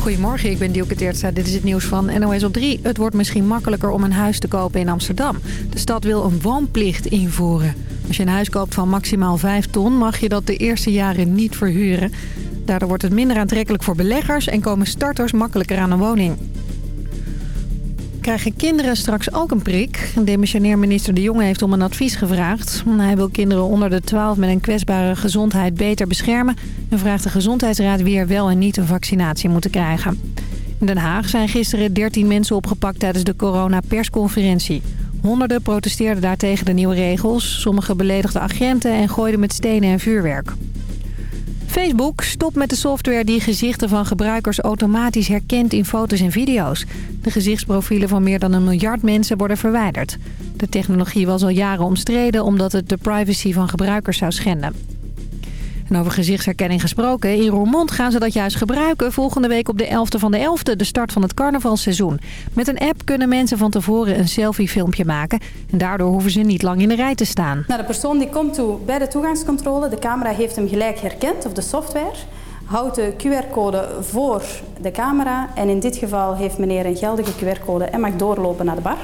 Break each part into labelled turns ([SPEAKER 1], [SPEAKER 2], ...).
[SPEAKER 1] Goedemorgen, ik ben Dielke Teertstra. Dit is het nieuws van NOS op 3. Het wordt misschien makkelijker om een huis te kopen in Amsterdam. De stad wil een woonplicht invoeren. Als je een huis koopt van maximaal 5 ton... mag je dat de eerste jaren niet verhuren. Daardoor wordt het minder aantrekkelijk voor beleggers... en komen starters makkelijker aan een woning. Krijgen kinderen straks ook een prik? Demissionair minister De Jonge heeft om een advies gevraagd. Hij wil kinderen onder de 12 met een kwetsbare gezondheid beter beschermen... en vraagt de Gezondheidsraad wie er wel en niet een vaccinatie moeten krijgen. In Den Haag zijn gisteren 13 mensen opgepakt tijdens de corona-persconferentie. Honderden protesteerden daar tegen de nieuwe regels. Sommigen beledigden agenten en gooiden met stenen en vuurwerk. Facebook stopt met de software die gezichten van gebruikers automatisch herkent in foto's en video's. De gezichtsprofielen van meer dan een miljard mensen worden verwijderd. De technologie was al jaren omstreden omdat het de privacy van gebruikers zou schenden. En over gezichtsherkenning gesproken, in Roermond gaan ze dat juist gebruiken volgende week op de 11e van de 11e, de start van het carnavalseizoen. Met een app kunnen mensen van tevoren een selfiefilmpje maken en daardoor hoeven ze niet lang in de rij te staan.
[SPEAKER 2] Nou, de persoon die komt toe bij de toegangscontrole, de camera heeft hem gelijk herkend, of de software houdt de QR-code voor de camera. En in dit geval heeft meneer een geldige QR-code en mag doorlopen naar de bar.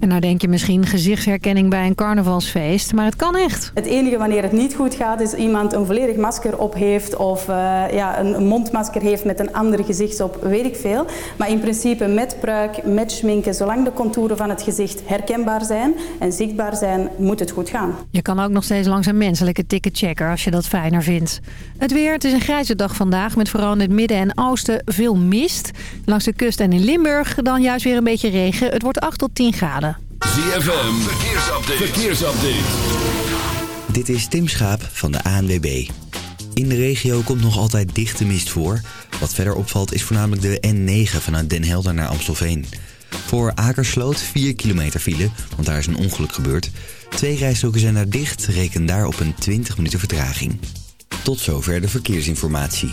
[SPEAKER 1] En nou denk je misschien gezichtsherkenning bij een carnavalsfeest, maar het kan echt.
[SPEAKER 2] Het enige wanneer het niet goed gaat is iemand een volledig masker op heeft of uh, ja, een mondmasker heeft met een ander gezicht op, weet ik veel. Maar in principe met pruik, met schminken, zolang de contouren van het gezicht herkenbaar zijn en zichtbaar zijn, moet het goed gaan.
[SPEAKER 1] Je kan ook nog steeds langs een menselijke ticketchecker als je dat fijner vindt. Het weer, het is een grijze dag vandaag met vooral in het midden en oosten veel mist. Langs de kust en in Limburg dan juist weer een beetje regen. Het wordt 8 tot 10 graden.
[SPEAKER 3] ZFM, verkeersupdate. verkeersupdate.
[SPEAKER 4] Dit is Tim Schaap van de ANWB. In de regio komt nog altijd dichte mist voor. Wat verder opvalt is voornamelijk de N9 vanuit Den Helder naar Amstelveen. Voor Akersloot 4 kilometer file, want daar is een ongeluk gebeurd. Twee rijstroken zijn daar dicht, reken daar op een 20 minuten vertraging. Tot zover de verkeersinformatie.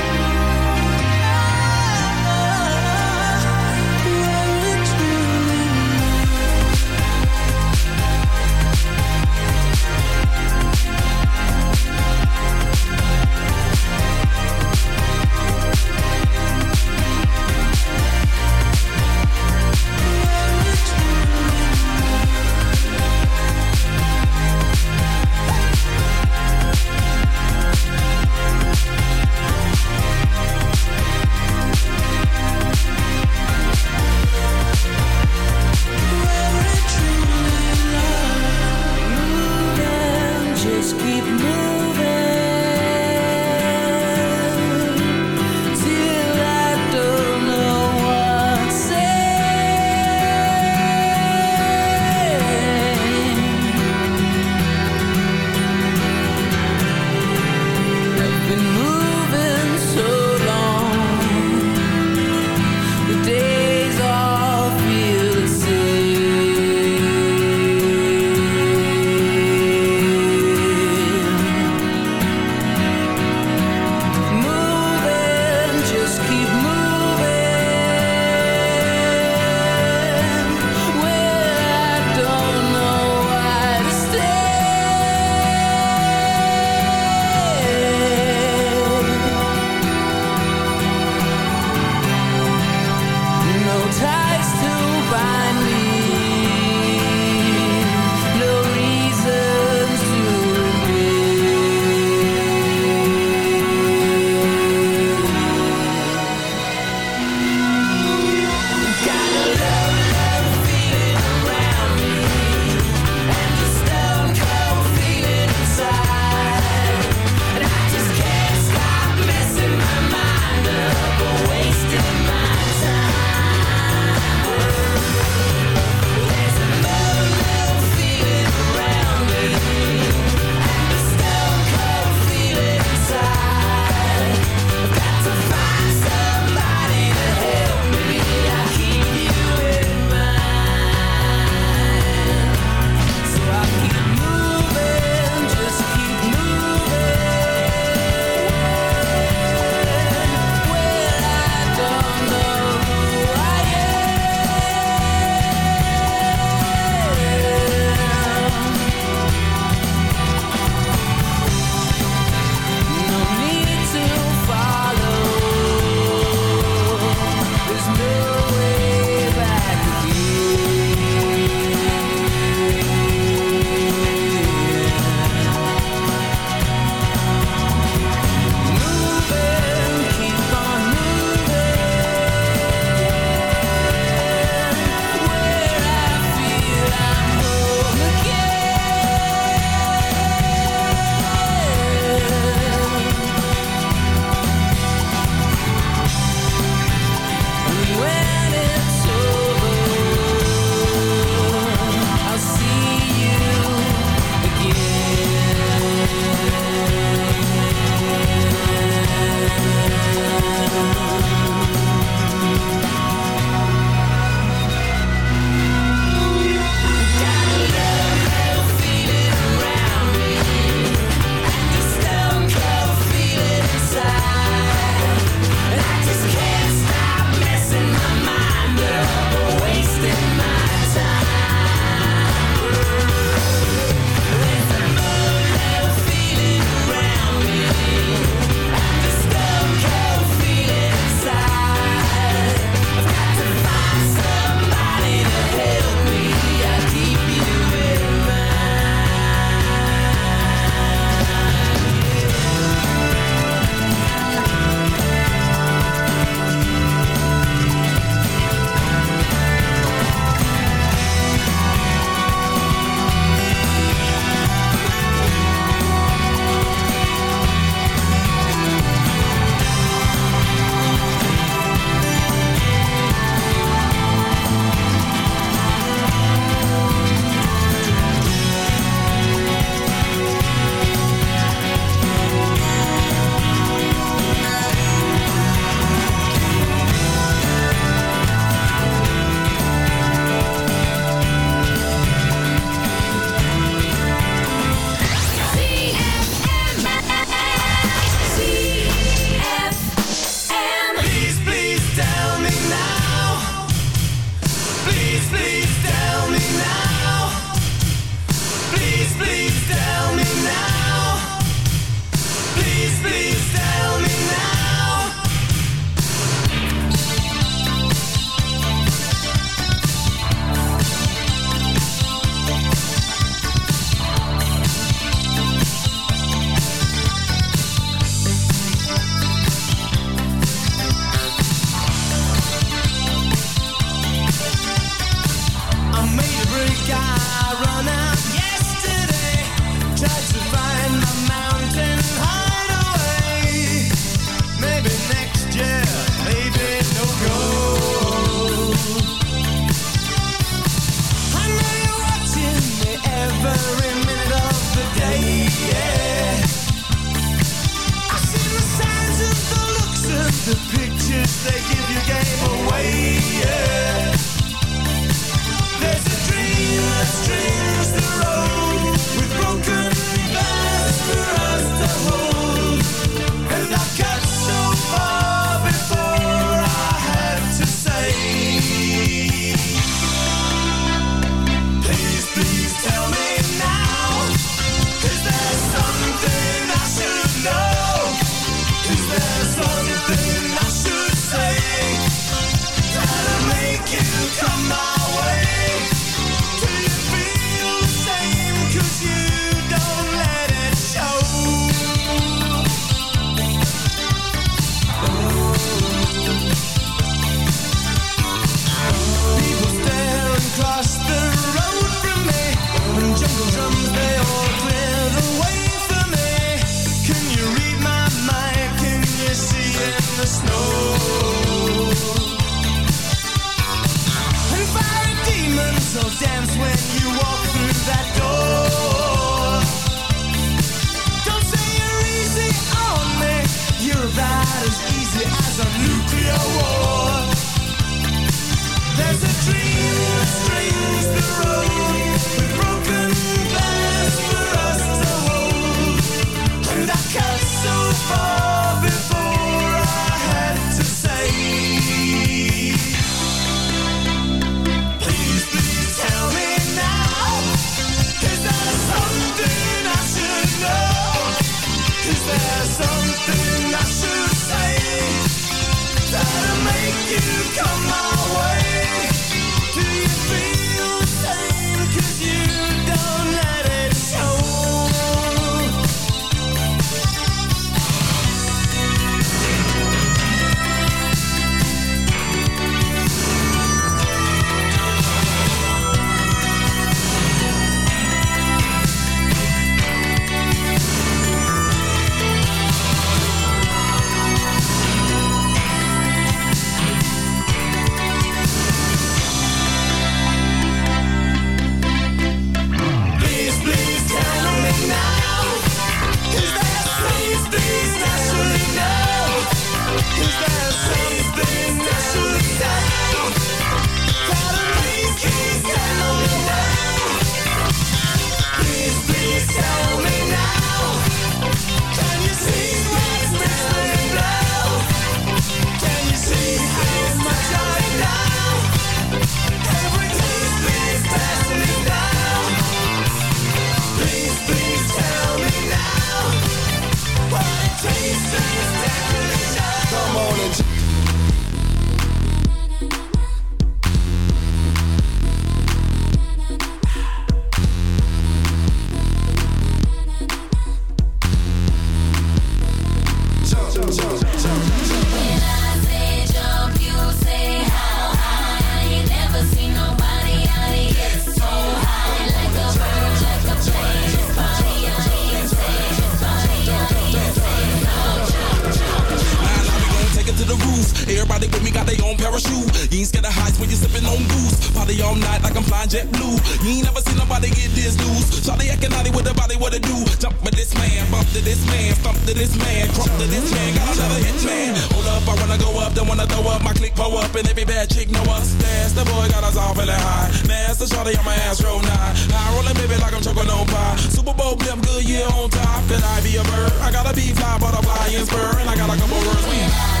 [SPEAKER 5] When you
[SPEAKER 6] sipping on booze. Party all night like I'm flying jet blue. You ain't never seen nobody get this loose. Shawty acting naughty with the body, what it do? Jump with this man, bump to this man, stump to this man, crump to this man. Got another hit man. Hold up, I wanna go up, then wanna throw up. My click pull up, and every bad chick know us. That's the boy got us all feeling high. Master Shawty on my ass, roll nine. High rolling baby like I'm choking on pie. Super Bowl blimp, good year on top. Could I be a bird? I gotta be fly, butterfly, and spur, and I got a couple words. We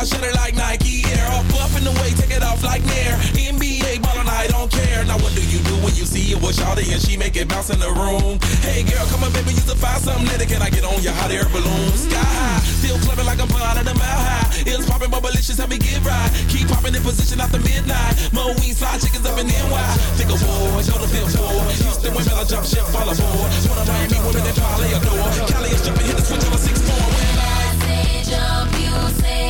[SPEAKER 6] Check it like Nike Air. Off buff in the way, take it off like Nair. NBA ballin', I don't care. Now what do you do when you see it with Shawty and she make it bounce in the room? Hey girl, come on baby, you to find something later. Can I get on your hot air balloon? Sky high, still clubbing like I'm blind at a mile high. It's popping, but malicious, help me get right. Keep popping in position after midnight. Mo wings, fly chickens up in NY. Think of war, go to fifth floor. Houston women, I jump ship, fall aboard. One of Miami women that probably adore. Cali is jumping, hit the switch on a six four. When I say
[SPEAKER 7] Jump, you Ik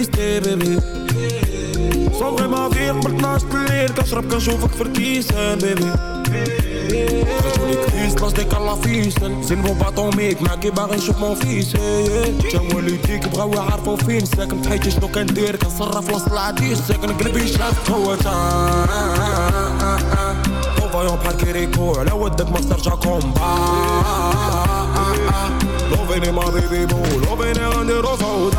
[SPEAKER 8] تستفيد بيبي. صغري ما في قبل 12 بالليل. كنشرب كنشوفك في الكيسان بيبي. خرجوني كريس بلاصتك على فيسن زين بو باطوميك معاكي باغي نشوف مون فيس. جا والديك بغاو يعرفو فين. ساكن تحيتي شنو كندير كنصرف وسط العديس ساكن قلبي شاف هو فايون بحال كيريكو على ودك ما ترجع كومبا لوفيني ما بيبي بو لوفيني غنديرو فوضى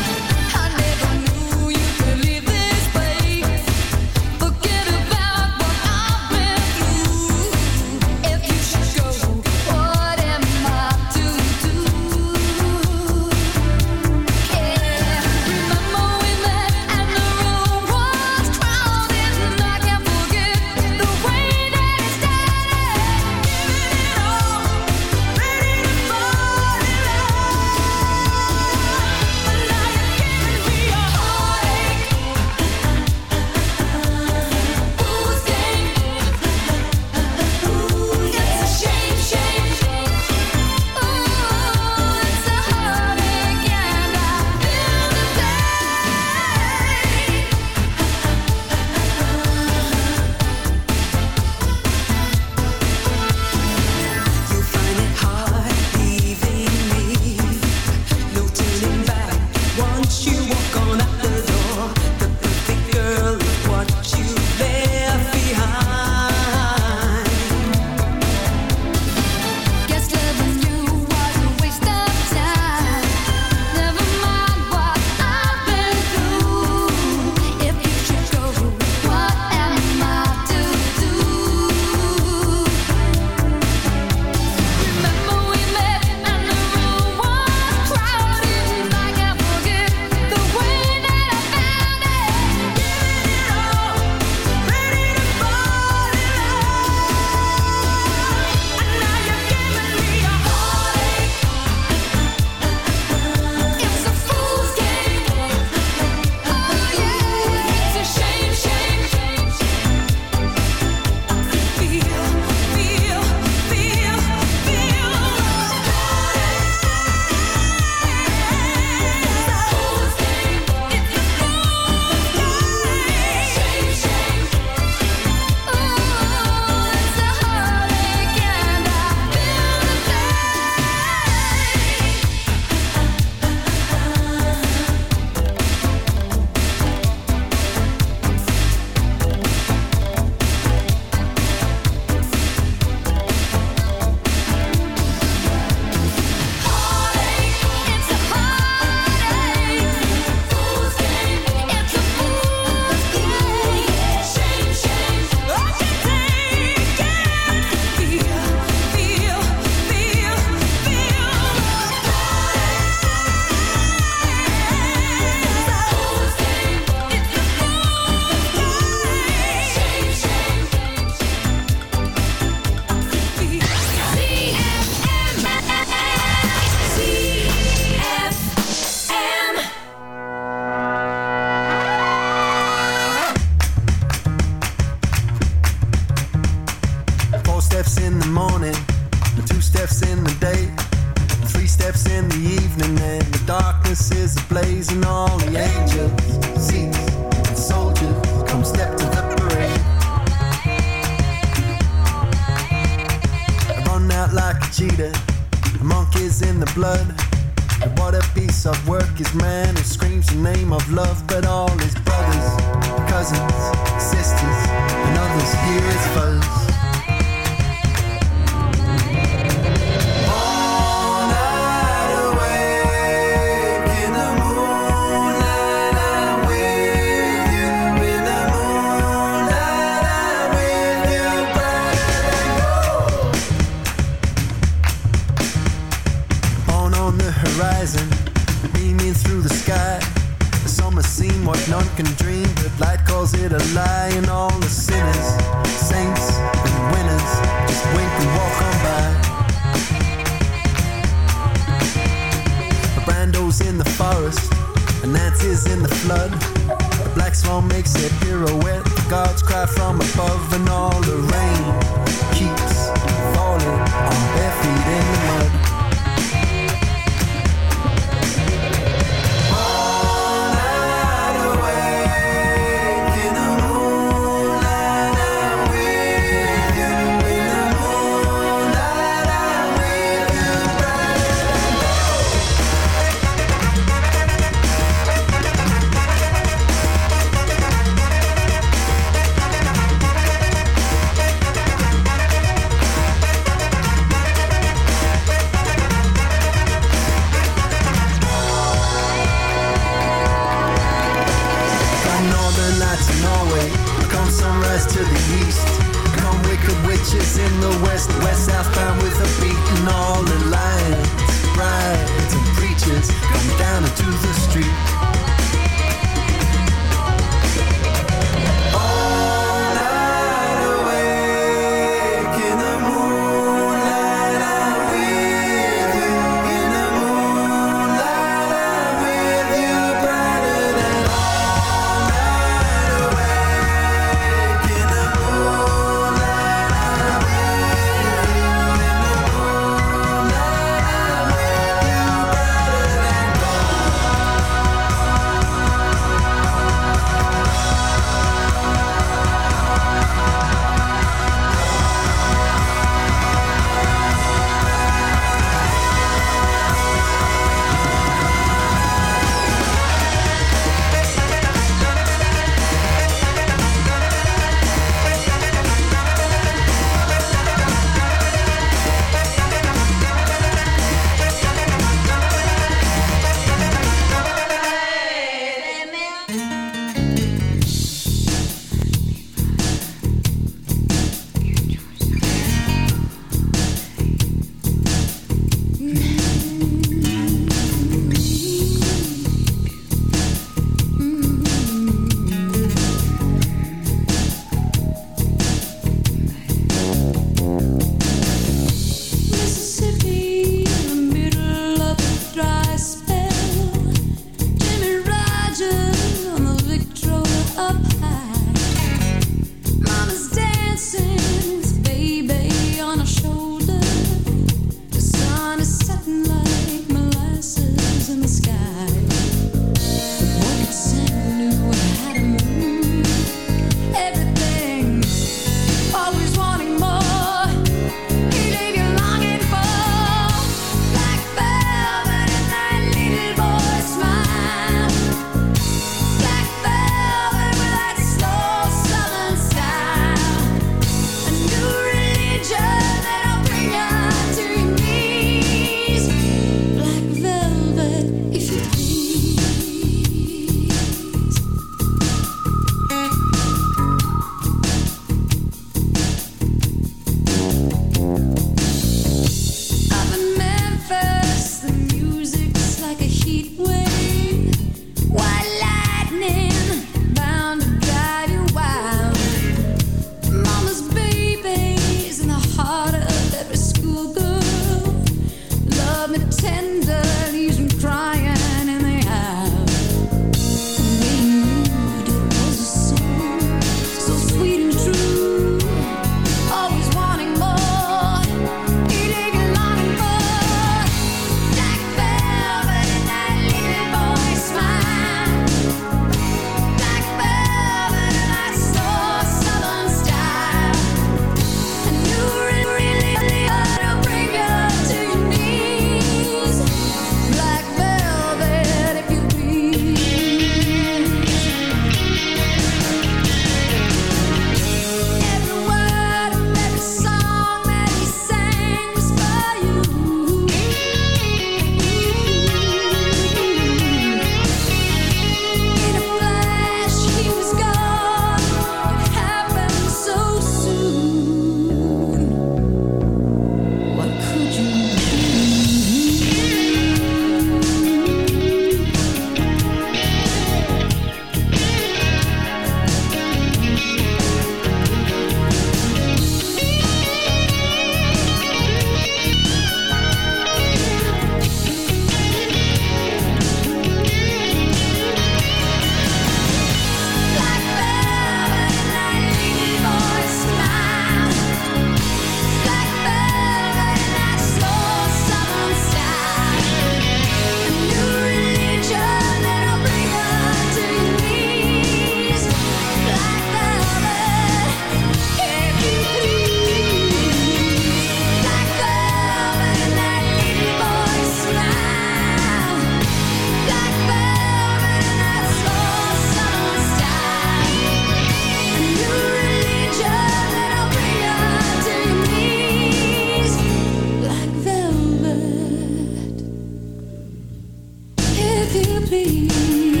[SPEAKER 3] be.